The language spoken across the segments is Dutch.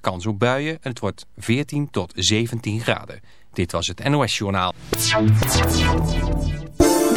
kans op buien en het wordt 14 tot 17 graden. Dit was het NOS Journaal.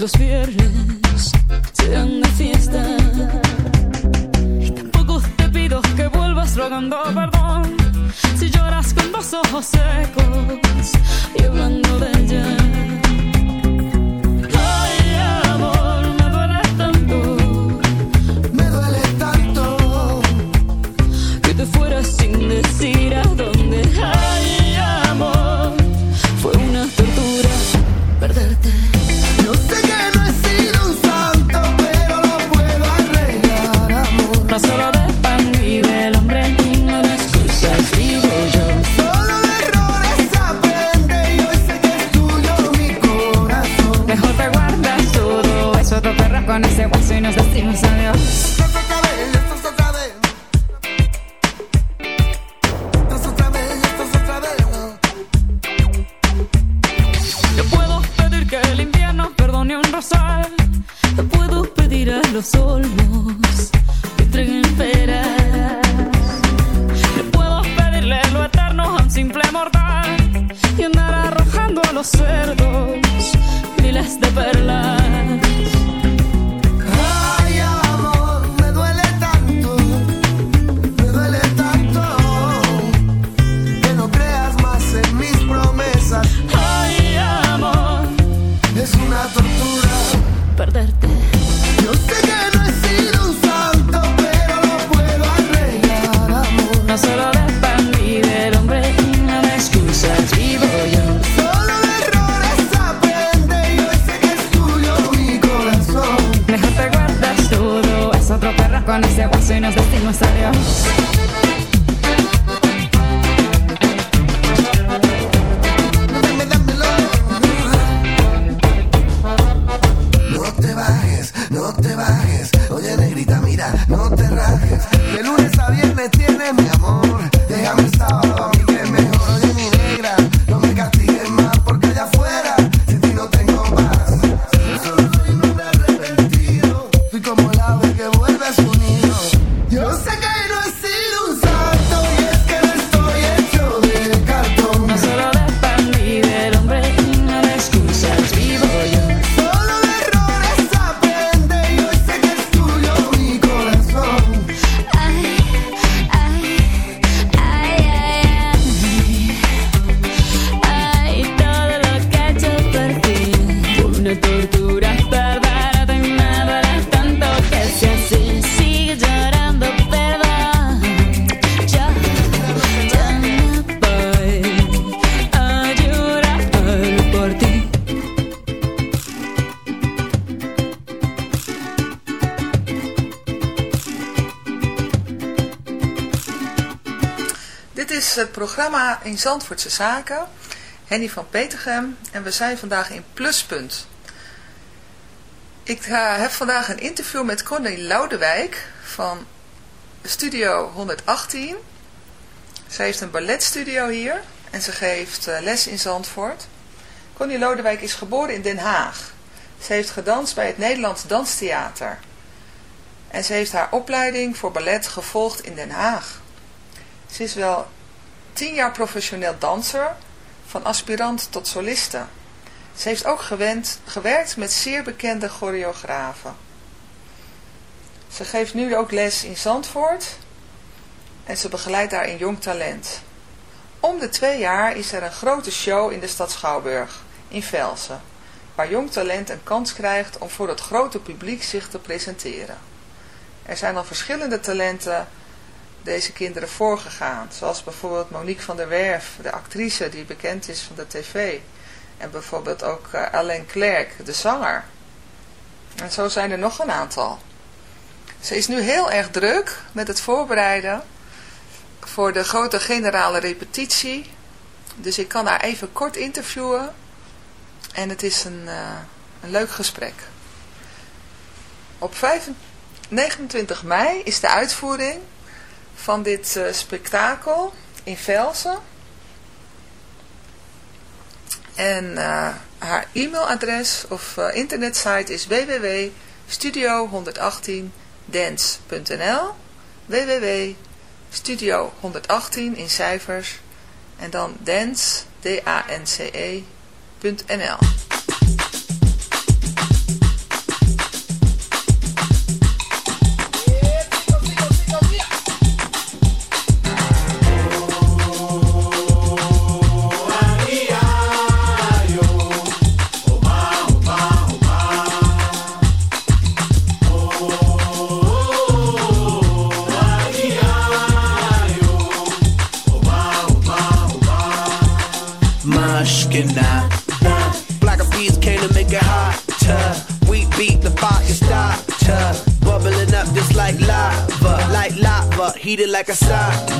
Los viernes in Zandvoortse Zaken. Henny van Petergem en we zijn vandaag in Pluspunt. Ik eh, heb vandaag een interview met Connie Loudewijk van Studio 118. Zij heeft een balletstudio hier en ze geeft eh, les in Zandvoort. Connie Lodewijk is geboren in Den Haag. Ze heeft gedanst bij het Nederlands Danstheater. En ze heeft haar opleiding voor ballet gevolgd in Den Haag. Ze is wel tien jaar professioneel danser, van aspirant tot soliste. Ze heeft ook gewend, gewerkt met zeer bekende choreografen. Ze geeft nu ook les in Zandvoort en ze begeleidt daar een jong talent. Om de twee jaar is er een grote show in de stad Schouwburg, in Velsen, waar jong talent een kans krijgt om voor het grote publiek zich te presenteren. Er zijn al verschillende talenten deze kinderen voorgegaan, zoals bijvoorbeeld Monique van der Werf, de actrice die bekend is van de tv, en bijvoorbeeld ook uh, Alain Clerc, de zanger. En zo zijn er nog een aantal. Ze is nu heel erg druk met het voorbereiden voor de grote generale repetitie. Dus ik kan haar even kort interviewen. En het is een, uh, een leuk gesprek. Op 5, 29 mei is de uitvoering van dit uh, spektakel in Velsen. En uh, haar e-mailadres of uh, internetsite is www.studio118dance.nl www.studio118 in cijfers. En dan dance, D-A-N-C-E.nl it like a sock.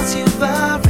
pass you by.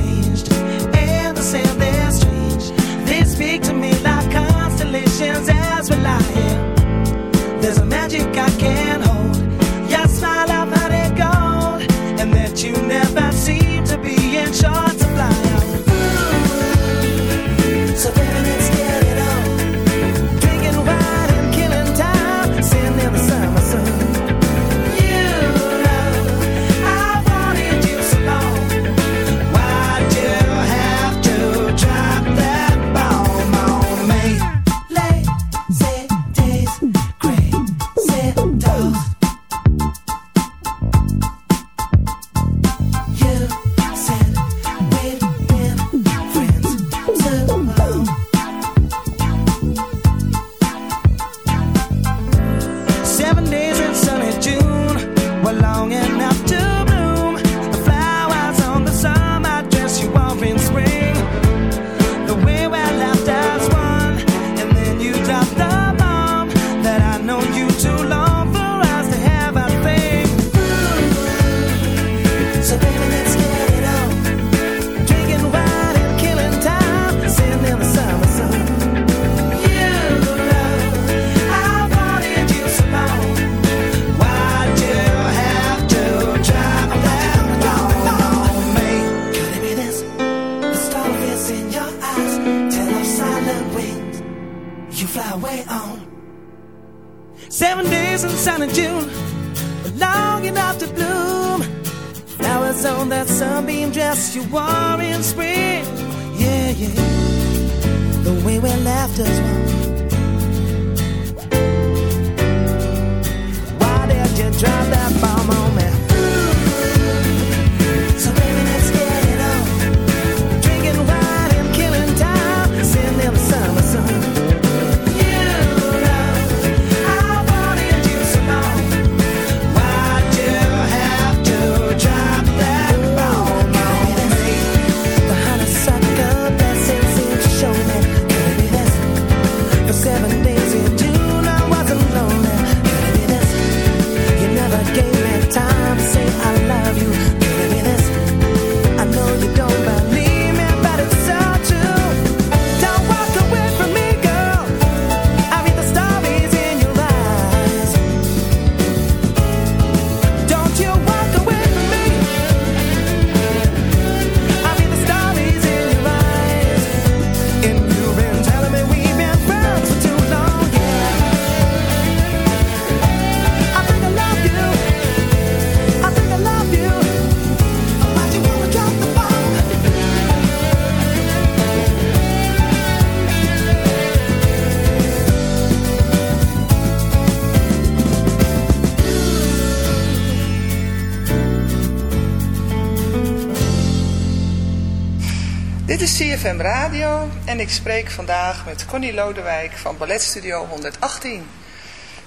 CFM Radio en ik spreek vandaag met Connie Lodewijk van Balletstudio 118.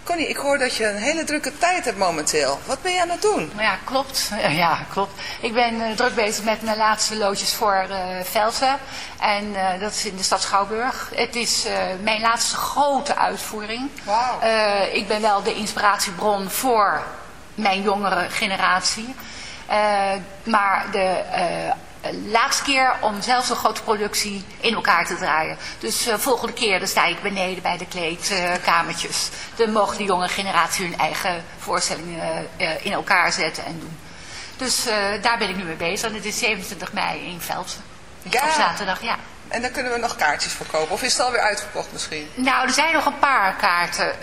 Connie, ik hoor dat je een hele drukke tijd hebt momenteel. Wat ben je aan het doen? Ja, klopt. Ja, klopt. Ik ben eh, druk bezig met mijn laatste loodjes voor eh Velsen. En eh, dat is in de stad Schouwburg. Het is mijn laatste grote uitvoering. Eh, ik ben wel de inspiratiebron voor mijn jongere generatie. Maar de laatste keer om zelf zo'n grote productie in elkaar te draaien. Dus eh, volgende keer dan sta ik beneden bij de kleedkamertjes. dan mogen de jonge generatie hun eigen voorstellingen eh, in elkaar zetten en doen. Dus eh, daar ben ik nu mee bezig. En het is 27 mei in Velsen. Ja. Op zaterdag, ja. En daar kunnen we nog kaartjes voor kopen. Of is het alweer uitverkocht misschien? Nou, er zijn nog een paar kaarten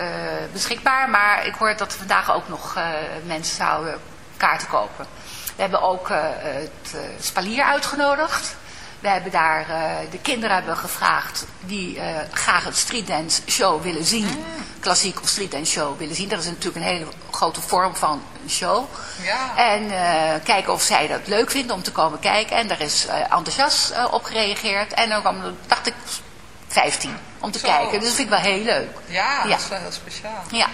beschikbaar. Maar ik hoor dat vandaag ook nog mensen zouden kaarten kopen. We hebben ook eh, het eh, Spalier uitgenodigd. We hebben daar, eh, de kinderen hebben gevraagd die graag een streetdance show willen zien. Klassiek of streetdance show willen zien. Dat is natuurlijk een hele grote vorm van een show. Ja. En kijken of zij dat leuk vinden om te komen kijken. En daar is enthousiast op gereageerd. En dan kwam er, dacht ik, 15 om te Zo. kijken. Dus dat vind ik wel heel leuk. Ja, Ja. dat is wel heel speciaal. Ja.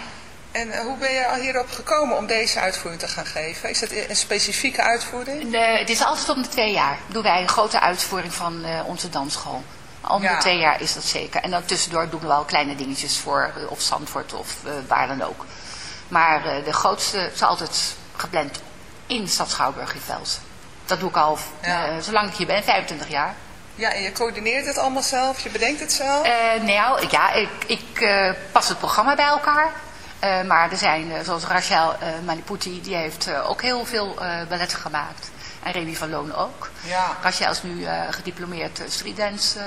En eh, hoe ben je al hierop gekomen om deze uitvoering te gaan geven? Is dat een specifieke uitvoering? De, het is altijd om de twee jaar. Doen wij een grote uitvoering van eh, onze dansschool. Om Ja. de twee jaar is dat zeker. En dan tussendoor doen we wel kleine dingetjes voor eh, of Zandvoort of eh, waar dan ook. Maar de grootste is altijd gepland in stad Schouwburg in Velsen. Dat doe ik al zolang ik hier ben, 25 jaar. Ja, en je coördineert het allemaal zelf? Je bedenkt het zelf? Nou, ja, ik, ik pas het programma bij elkaar. Eh, maar er zijn, eh, zoals Rachel Maniputi, die heeft ook heel veel balletten gemaakt. En Remy van Loon ook. Ja. Rachel is nu gediplomeerd streetdance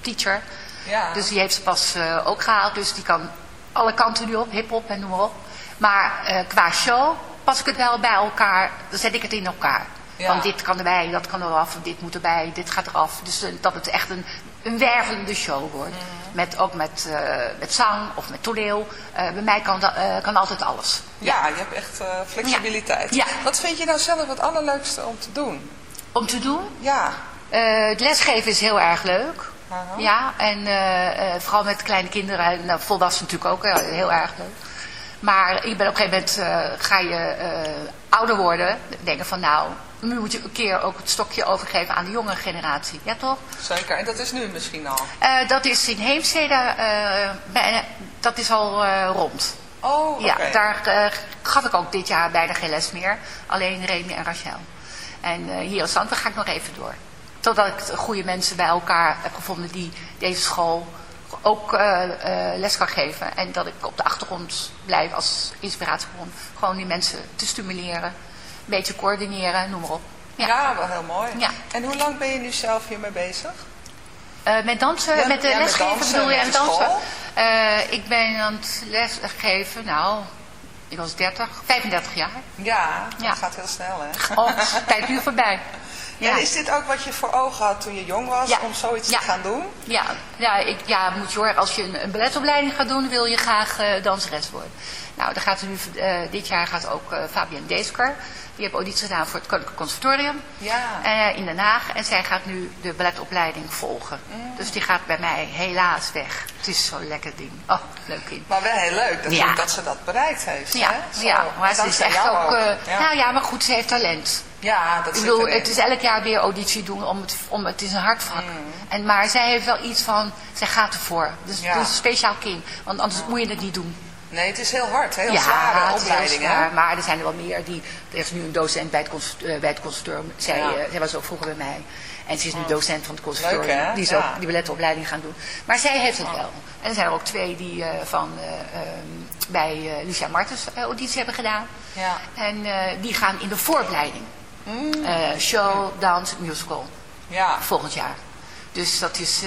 teacher. Ja. Dus die heeft ze pas ook gehaald. Dus die kan alle kanten nu op, hip-hop en noem maar op. Maar qua show pas ik het wel bij elkaar, dan zet ik het in elkaar. Ja. Van dit kan erbij, dat kan eraf, dit moet erbij, dit gaat eraf. Dus eh, dat het echt een, een wervelende show wordt. Mhm. Met, ook met, eh, met zang of met toneel. Eh, bij mij kan, eh, kan altijd alles. Ja, je hebt echt flexibiliteit. Ja. Wat vind je nou zelf het allerleukste om te doen? Om te doen? Ja. Het lesgeven is heel erg leuk. Ja, en vooral met kleine kinderen, en nou, volwassenen natuurlijk ook, heel erg leuk. Maar je bent op een gegeven moment ga je ouder worden. Denken van nou, nu moet je een keer ook het stokje overgeven aan de jonge generatie. Ja toch? Zeker, en dat is nu misschien al. Eh, dat is in Heemstede, eh, bij- dat is al eh, rond. Oh, Ja, daar eh, gaf ik ook dit jaar bijna geen les meer. Alleen Remy en Rachel. En eh, hier in Zandvoort ga ik nog even door. Totdat ik goede mensen bij elkaar heb gevonden die deze school ook eh, eh, les kan geven. En dat ik op de achtergrond blijf als inspiratiebron. Gewoon die mensen te stimuleren. Een beetje coördineren, noem maar op. Ja, wel heel mooi. Ja. En hoe lang ben je nu zelf hiermee bezig? Eh, met dansen, Ja, met de ja, met lesgeven dansen, bedoel je? En dansen? Eh, ik ben aan het lesgeven, nou, ik was 30, 35 jaar. Ja, dat Ja. gaat heel snel hè. Oh, tijd nu voorbij. Ja. En is dit ook wat je voor ogen had toen je jong was, Ja. om zoiets Ja. te gaan doen? Ja, ja, ik, ja moet je horen, als je een, een balletopleiding gaat doen, wil je graag eh, danseres worden. Nou, dan gaat nu, eh, dit jaar gaat ook eh Fabienne Deesker. Die heeft auditie gedaan voor het Koninklijk Conservatorium Ja. eh, in Den Haag. En zij gaat nu de balletopleiding volgen. Mm. Dus die gaat bij mij helaas weg. Het is zo'n lekker ding. Oh, leuk kind. Maar wel heel leuk dat, Ja. dat ze dat bereikt heeft. Ja, hè? Zo. ja maar ze is echt ook... Ja. Nou ja, maar goed, ze heeft talent. Ja, dat Ik zit bedoel, het is elk jaar weer auditie doen, om het, om, het is een hardvak. En, maar zij heeft wel iets van, zij gaat ervoor. Dus Ja. is een speciaal kind, want anders moet je het niet doen. Nee, het is heel hard, heel ja, zware het is heel opleiding. hè? zwaar, maar er zijn er wel meer. Die, er is nu een docent bij het, cons- eh, bij het conservatorium. Zij, Ja. eh, zij was ook vroeger bij mij. En ze is nu Oh. docent van het conservatorium. Leuk? Die is ook die balletopleiding gaan doen. Maar zij heeft het wel. En er zijn er ook twee die eh, van, eh, ehm, bij Lucia Martens auditie hebben gedaan. Ja. En die gaan in de vooropleiding. Eh, show, dans, musical. Ja. Volgend jaar. Dus dat is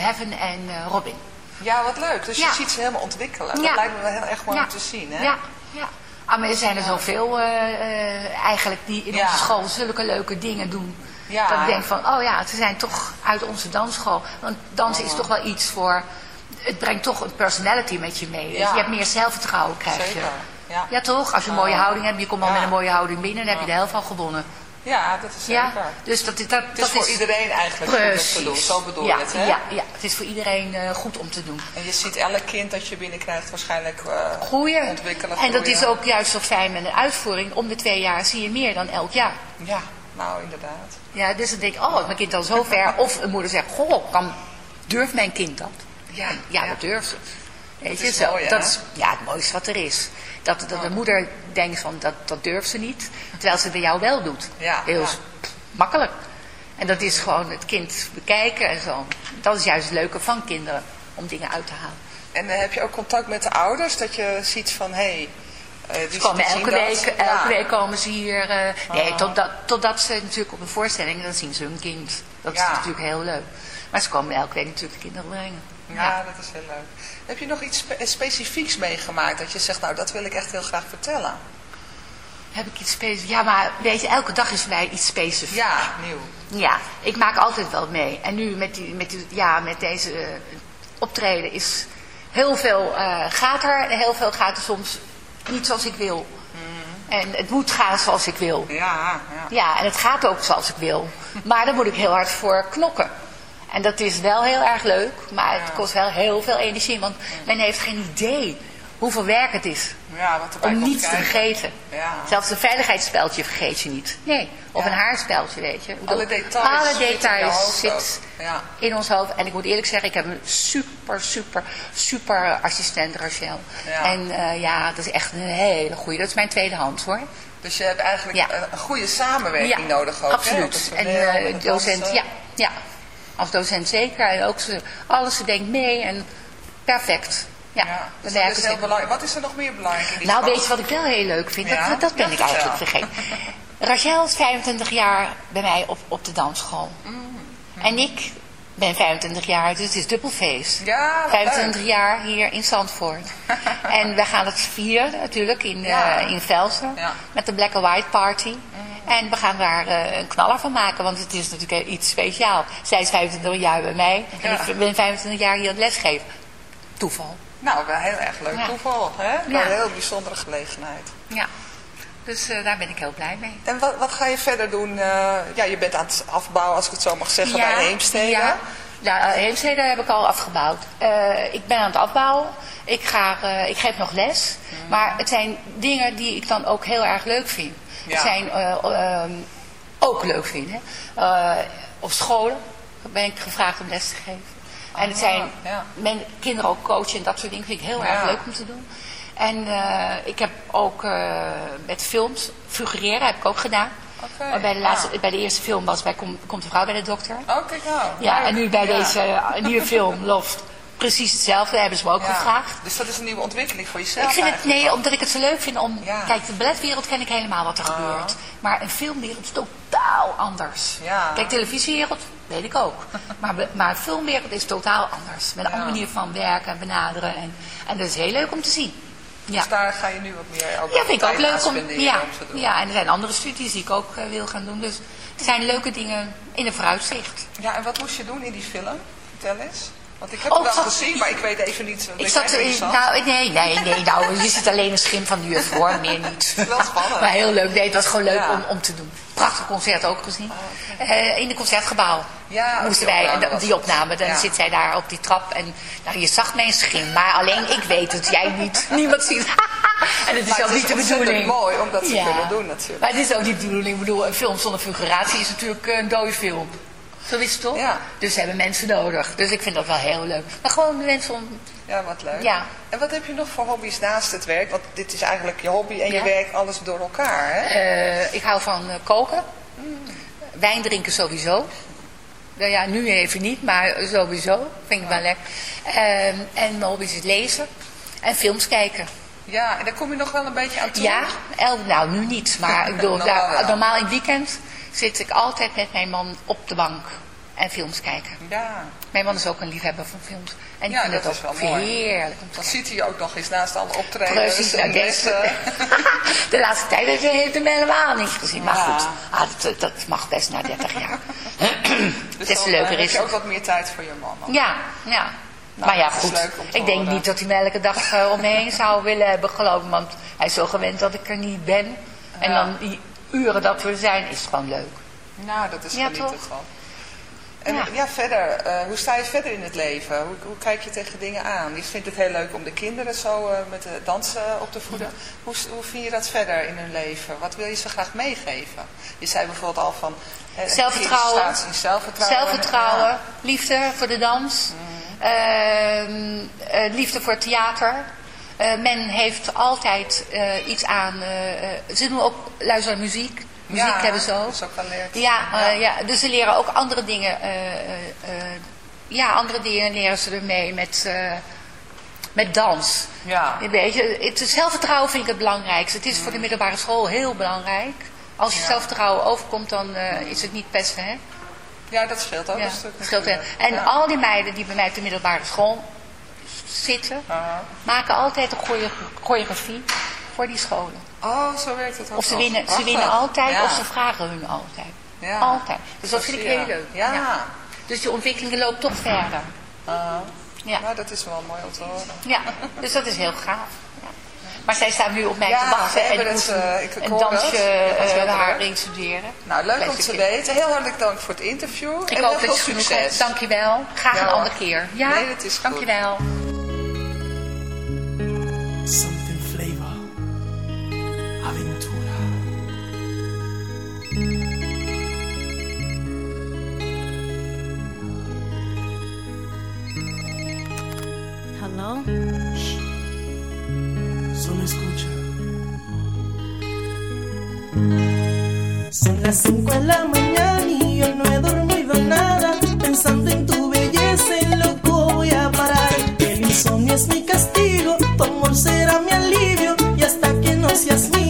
Heaven en Robin. Ja, wat leuk. Dus je ziet ze helemaal ontwikkelen. Dat lijkt me wel heel erg mooi om te zien. Hè? Ja, ja. Ah, maar er zijn er zoveel eh, eh, eigenlijk die in onze school zulke leuke dingen doen. Ja. Dat ik denk van, oh ja, ze zijn toch uit onze dansschool. Want dansen is Oh. toch wel iets voor... Het brengt toch een personality met je mee. Dus Ja. je hebt meer zelfvertrouwen, krijg je. Zeker. Ja. Ja, toch? Als je een mooie Oh. houding hebt, je komt al met een mooie houding binnen, dan heb je de helft al gewonnen. Ja, dat is zeker. Ja, dus dat, dat, dat Het is voor iedereen eigenlijk goed om Precies. te doen. Zo bedoel ja, je het, hè? Ja, ja, het is voor iedereen eh, goed om te doen. En je ziet elk kind dat je binnenkrijgt waarschijnlijk eh, Groeien. ontwikkelen. En dat is ook juist zo fijn met een uitvoering. Om de twee jaar zie je meer dan elk jaar. Ja, nou inderdaad. Ja, dus dan denk ik, oh, mijn kind al zo ver. Of een moeder zegt, goh, kan, durft mijn kind dat? Ja, ja, ja. dat durft ze. Weet Dat je, is zo, mooi, dat is ja, het mooiste wat er is. Dat, dat de moeder denkt van, dat, dat durft ze niet. Terwijl ze het bij jou wel doet. Ja, Heel ja. makkelijk. En dat is gewoon het kind bekijken en zo. Dat is juist het leuke van kinderen, om dingen uit te halen. En eh, heb je ook contact met de ouders? Dat je ziet van, hé, hey, eh, die komen elke dat. week, Ja. elke week komen ze hier. eh, nee, Oh. totdat, totdat ze natuurlijk op een voorstelling, dan zien ze hun kind. Dat is natuurlijk heel leuk. Maar ze komen elke week natuurlijk de kinderen brengen. Ja, dat is heel leuk. Heb je nog iets spe- specifieks meegemaakt dat je zegt, nou dat wil ik echt heel graag vertellen? Heb ik iets specifieks? Ja, maar weet je, elke dag is voor mij iets specifieks. Ja, nieuw. Ja, ik maak altijd wel mee. En nu met, die, met, die, ja, met deze eh, optreden is heel veel eh, gaat er. En heel veel gaat er soms niet zoals ik wil. En het moet gaan zoals ik wil. Ja, ja. Ja, en het gaat ook zoals ik wil. Maar daar moet ik heel hard voor knokken. En dat is wel heel erg leuk, maar het kost wel heel veel energie. Want men heeft geen idee hoeveel werk het is Ja, wat om niets te vergeten. Ja. Zelfs een veiligheidsspeltje vergeet je niet. Nee, of Ja. een haarspeltje, weet je. Alle details Alle zitten in je details zit in ons hoofd. En ik moet eerlijk zeggen, ik heb een super, super, super assistent, Rachel. Ja. En eh, ja, dat is echt een hele goeie. Dat is mijn tweede hand, hoor. Dus je hebt eigenlijk een, goede samenwerking nodig ook. absoluut. En eh, het docent, dansen. ja, ja. Als docent zeker. En ook ze, alles, ze denkt mee en perfect. Ja, dus dat is heel belangrijk. Wat is er nog meer belangrijk in die Nou, weet je wat ik wel heel leuk vind? Ja? Dat, dat ben ik eigenlijk vergeten. Rachel is 25 jaar bij mij op, op de dansschool. Mm. En ik ben 25 jaar, dus het is dubbelfeest. Ja, wat 25 leuk. jaar hier in Zandvoort. en we gaan het vieren natuurlijk in, Ja. eh, in Velsen. Ja. Met de Black and White Party. En we gaan daar eh, een knaller van maken, want het is natuurlijk iets speciaals. Zij is 25 jaar bij mij en Ja. ik ben 25 jaar hier aan het lesgeven. Toeval. Nou, wel heel erg leuk Ja. toeval. Hè? Ja. een heel bijzondere gelegenheid. Ja. Dus eh, daar ben ik heel blij mee. En wat, wat ga je verder doen? Eh, ja, je bent aan het afbouwen, als ik het zo mag zeggen, bij Heemstede. Ja. Ja, Heemstede heb ik al afgebouwd. Ik ben aan het afbouwen. Ik, ga, ik geef nog les. Mhm. Maar het zijn dingen die ik dan ook heel erg leuk vind. Ja. Zijn eh, ehm, ook leuk vind. Hè. Eh, op scholen ben ik gevraagd om les te geven. En het zijn ja. men, kinderen ook coachen en dat soort dingen vind ik heel Ja. erg leuk om te doen. En eh, ik heb ook met films, figureren heb ik ook gedaan. Oké, bij, de laatste, ja. bij de eerste film was bij Kom, Komt de vrouw bij de dokter. Oh, kijk nou. Ja, en nu bij deze nieuwe film, Loft, precies hetzelfde, hebben ze me ook Ja. gevraagd. Dus dat is een nieuwe ontwikkeling voor jezelf Ik vind het, nee, omdat ik het zo leuk vind om... Ja. Kijk, de balletwereld ken ik helemaal wat er gebeurt. Maar een filmwereld is totaal anders. Ja. Kijk, televisiewereld weet ik ook. maar, maar filmwereld is totaal anders. Met een andere manier van werken en benaderen. En, en dat is heel leuk om te zien. Ja. Dus daar ga je nu wat meer ook Ja, vind ik ook leuk om. Ja, om te doen. ja, en er zijn andere studies die ik ook eh, wil gaan doen. Dus er zijn leuke dingen in de vooruitzicht. Ja, en wat moest je doen in die film? Vertel eens. Want ik heb Oh, het wel ik zat- gezien, maar ik weet even niet. Ik zat in, nou, nee, nee, nee, nou, je ziet alleen een schim van de juf hoor, meer niet. Wel spannend. Maar heel leuk, nee, het was gewoon leuk Ja. om, om te doen. Prachtig concert ook gezien. Eh, in het concertgebouw Ja, moesten die wij, opname en was die opname, dan Ja. zit zij daar op die trap en nou, je zag mijn schim, maar alleen ik weet het, jij niet, niemand ziet En het is Maar ook het is niet de bedoeling. mooi om dat te kunnen doen natuurlijk. Maar het is ook niet de bedoeling, ik bedoel, een film zonder figuratie is natuurlijk een dode film. Zo is het toch? Ja. Dus ze hebben mensen nodig. Dus ik vind dat wel heel leuk. Maar gewoon de mensen om... Ja, wat leuk. Ja. En wat heb je nog voor hobby's naast het werk? Want dit is eigenlijk je hobby en je werk, alles door elkaar, hè? Eh, ik hou van eh, koken. Wijn drinken sowieso. Nou ja, nu even niet, maar sowieso. Vind ik wel lekker. Ehm, en mijn hobby is lezen. En films kijken. Ja, en daar kom je nog wel een beetje aan toe. Ja, el, nou nu niet. Maar ik bedoel, Normaal normaal in het weekend zit ik altijd met mijn man op de bank. En films kijken. Ja, Mijn man is ook een liefhebber van films. En ik Ja, vind dat het is ook heerlijk dan ziet hij ook nog eens naast alle optredens Precies, en nou, de laatste tijd heeft hij hem helemaal niet gezien. Maar Ja. goed, ah, dat, dat mag best na 30 jaar. Dus te dan, leuker eh, heb is je ook wat meer tijd voor je man. ook. Ja, ja. Nou, maar ja, dat is goed. Ik denk horen. niet dat hij me elke dag eh, om me heen zou willen hebben, geloof ik. Want hij is zo gewend dat ik er niet ben. En Ja. dan uren dat we zijn, is gewoon leuk. Nou, dat is Ja, genieten toch? van. En Ja. ja, verder, eh, hoe sta je verder in het leven? Hoe, hoe kijk je tegen dingen aan? Je vindt het heel leuk om de kinderen zo eh, met de dansen op te voeden. Hoe, hoe vind je dat verder in hun leven? Wat wil je ze graag meegeven? Je zei bijvoorbeeld al van... eh, Zelfvertrouwen. staat zelfvertrouwen. Zelfvertrouwen, Ja. liefde voor de dans, Mhm. ehm, eh, liefde voor het theater. Eh, men heeft altijd eh, iets aan. eh, ze doen ook luisteren naar muziek. Muziek Ja, hebben ze ook. dat is ook geleerd. Ja, Ja. ja, dus ze leren ook andere dingen. ja, andere dingen leren ze ermee met, met dans. Ja. Weet je, het zelfvertrouwen vind ik het belangrijkste. Het is voor de middelbare school heel belangrijk. Als je Mm. Ja. zelfvertrouwen overkomt, dan is het niet pesten, hè? Ja, dat scheelt ook een stuk. scheelt. En al die meiden die bij mij op de middelbare school zitten, maken altijd een choreo- choreografie voor die scholen. Oh, zo werkt het ook Of ze winnen, ze winnen altijd, Ja. of ze vragen hun altijd. Ja. Altijd. Dus dat vind ik heel leuk. Ja. Dus die ontwikkeling loopt toch verder. Aha. Ja. Nou, dat is wel mooi om te horen. Ja, dus dat is heel gaaf. Maar zij staan nu op mij Ja, te wachten en het, moet eh, ik- een dansje eh, heel haar druk. instuderen. Nou, leuk om te weten. Heel hartelijk dank voor het interview. Ik en hoop dat je succes. hebt. Dankjewel. Graag Ja, een andere keer. Ja? Nee, dat is goed. Dankjewel. Something flavor. Aventura. Hello? Son las 5 de la mañana y yo no he dormido nada. Pensando en tu belleza, en loco voy a parar. El insomnio es mi castigo, tu amor será mi alivio. Y hasta que no seas mía,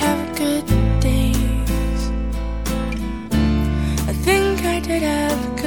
have good days. I think I did have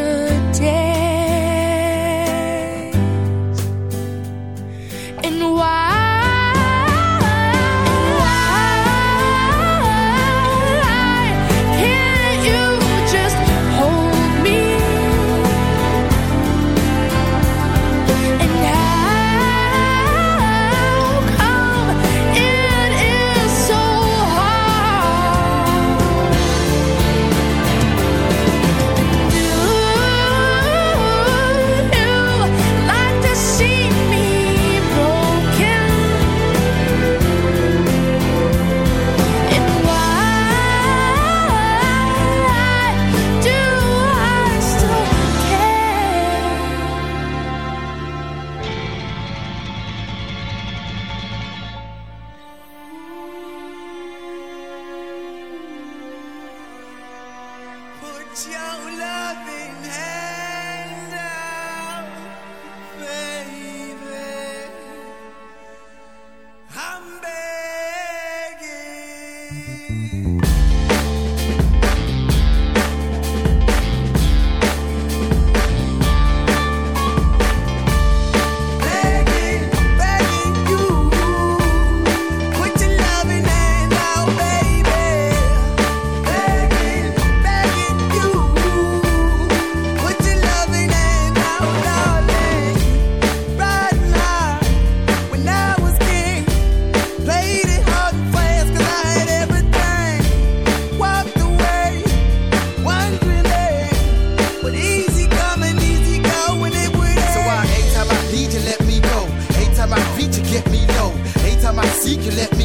you left me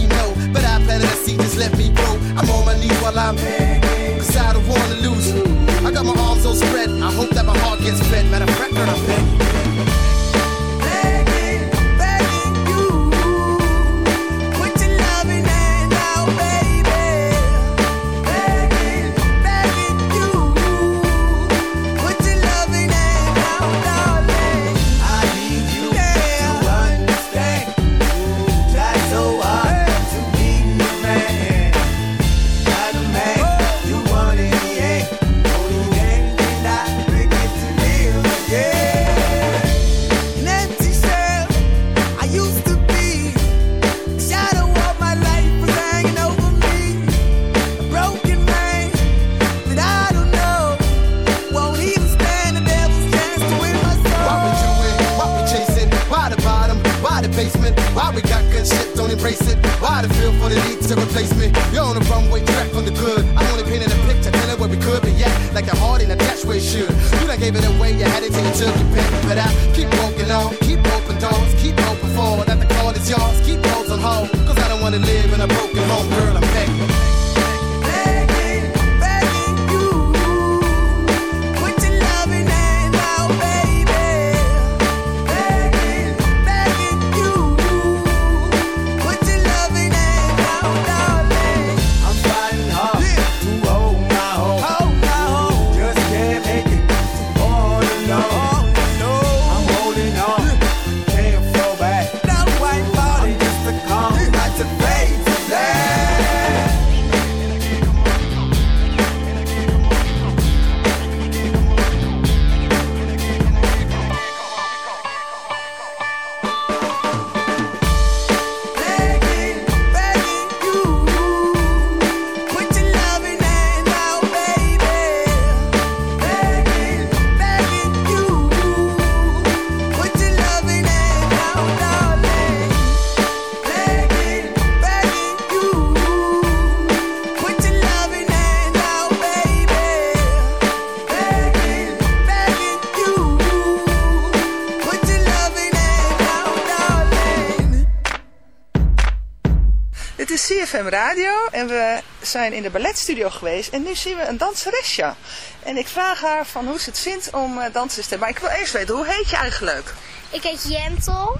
zijn in de balletstudio geweest en nu zien we een danseresje. En ik vraag haar van hoe ze het vindt om eh, dansen te Maar ik wil eerst weten, hoe heet je eigenlijk? Ik heet Jentel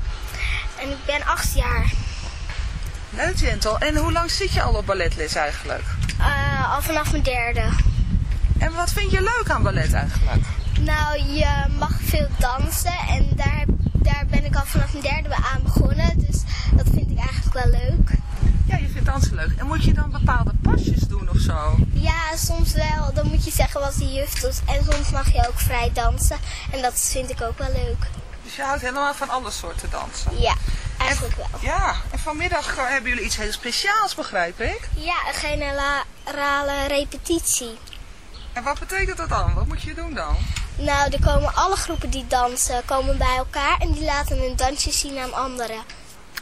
en ik ben acht jaar. Leuk Jentel. En hoe lang zit je al op balletles eigenlijk? Eh, al vanaf mijn derde. En wat vind je leuk aan ballet eigenlijk? Nou, je mag veel dansen en daar, daar ben ik al vanaf mijn derde aan begonnen. Dus dat vind ik eigenlijk wel leuk. Ja, je vindt dansen leuk. En moet je dan bepaalde pasjes doen of zo? Ja, soms wel. Dan moet je zeggen wat de juf doet. En soms mag je ook vrij dansen. En dat vind ik ook wel leuk. Dus je houdt helemaal van alle soorten dansen? Ja, eigenlijk wel. Ja, en vanmiddag eh, hebben jullie iets heel speciaals, begrijp ik? Ja, een generale repetitie. En wat betekent dat dan? Wat moet je doen dan? Nou, er komen alle groepen die dansen komen bij elkaar en die laten hun dansjes zien aan anderen.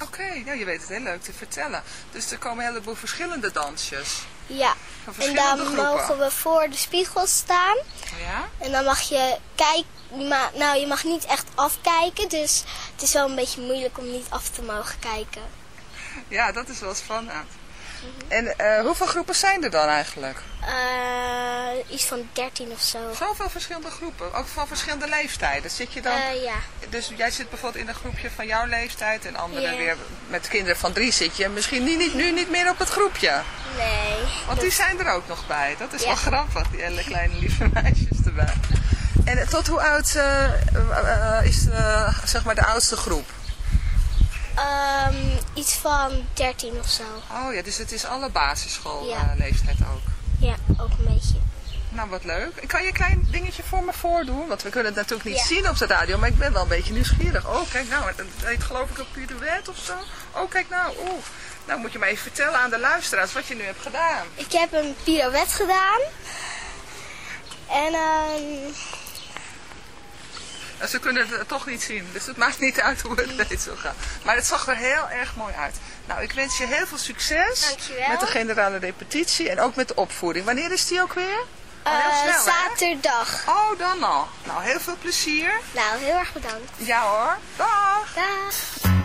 Oké, nou je weet het heel leuk te vertellen. Dus er komen een heleboel verschillende dansjes. Ja, Van en dan groepen. mogen we voor de spiegel staan. Ja? En dan mag je kijken, maar nou je mag niet echt afkijken, dus het is wel een beetje moeilijk om niet af te mogen kijken. Ja, dat is wel spannend. En eh, hoeveel groepen zijn er dan eigenlijk? Eh, iets van 13 of zo. Zoveel verschillende groepen, ook van verschillende leeftijden. Zit je dan... Eh, ja. Dus jij zit bijvoorbeeld in een groepje van jouw leeftijd en anderen weer met kinderen van drie zit je misschien niet, niet, nu niet meer op het groepje. Nee. Want die zijn er ook nog bij. Dat is Ja. wel grappig, die hele kleine lieve meisjes erbij. En tot hoe oud is zeg maar de oudste groep? Ehm, iets van 13 of zo. Oh ja, dus het is alle basisschool Ja. eh, leeftijd ook. Ja, ook een beetje. Nou, wat leuk. Kan je een klein dingetje voor me voordoen? Want we kunnen het natuurlijk niet Ja. zien op de radio, maar ik ben wel een beetje nieuwsgierig. Oh, kijk nou, het heet geloof ik een pirouette of zo. Oh, kijk nou, oeh. Nou moet je maar even vertellen aan de luisteraars wat je nu hebt gedaan. Ik heb een pirouette gedaan. En ehm Ze kunnen het toch niet zien, dus het maakt niet uit hoe het deed zo gaan. Maar het zag er heel erg mooi uit. Nou, ik wens je heel veel succes Dankjewel. met de generale repetitie en ook met de opvoering. Wanneer is die ook weer? Eh, snel, hè? zaterdag. Oh, dan al. Nou, heel veel plezier. Nou, heel erg bedankt. Ja hoor. Dag. Dag.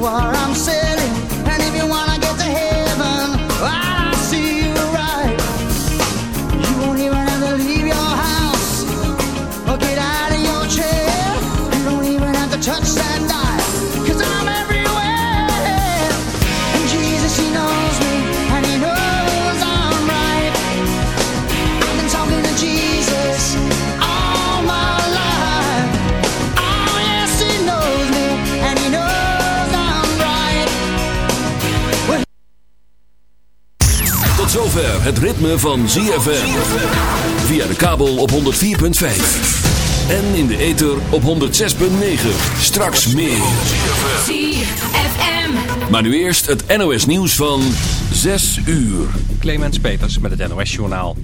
war I'm selling. Zover het ritme van ZFM. Via de kabel op 104.5. En in de ether op 106.9. Straks meer. ZFM. Maar nu eerst het NOS nieuws van 6 uur. Clemens Peters met het NOS Journaal.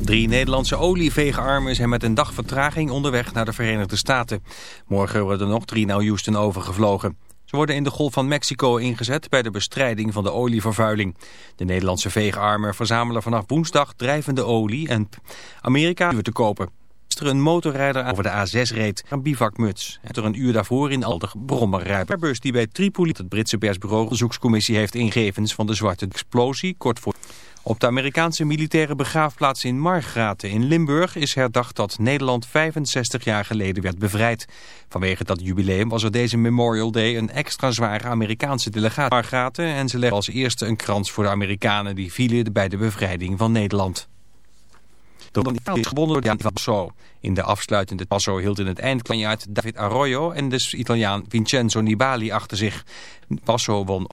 Drie Nederlandse olieveegarmen zijn met een dag vertraging onderweg naar de Verenigde Staten. Morgen worden er nog drie naar Houston overgevlogen. Ze worden in de Golf van Mexico ingezet bij de bestrijding van de olievervuiling. De Nederlandse veegarmen verzamelen vanaf woensdag drijvende olie en Amerika te kopen. Gisteren een motorrijder over de A6 reed een bivakmuts. En er een uur daarvoor in Alder brommerrijper. De bus die bij Tripoli het Britse persbureau onderzoekscommissie heeft ingevens van de zwarte explosie kort voor... Op de Amerikaanse militaire begraafplaats in Margraten in Limburg is herdacht dat Nederland 65 jaar geleden werd bevrijd. Vanwege dat jubileum was er deze Memorial Day een extra zware Amerikaanse delegatie Margraten en ze legden als eerste een krans voor de Amerikanen die vielen bij de bevrijding van Nederland. De is gewonnen door de Passo. In de afsluitende Passo hield in het eindklanjaard David Arroyo en de Italiaan Vincenzo Nibali achter zich. Passo won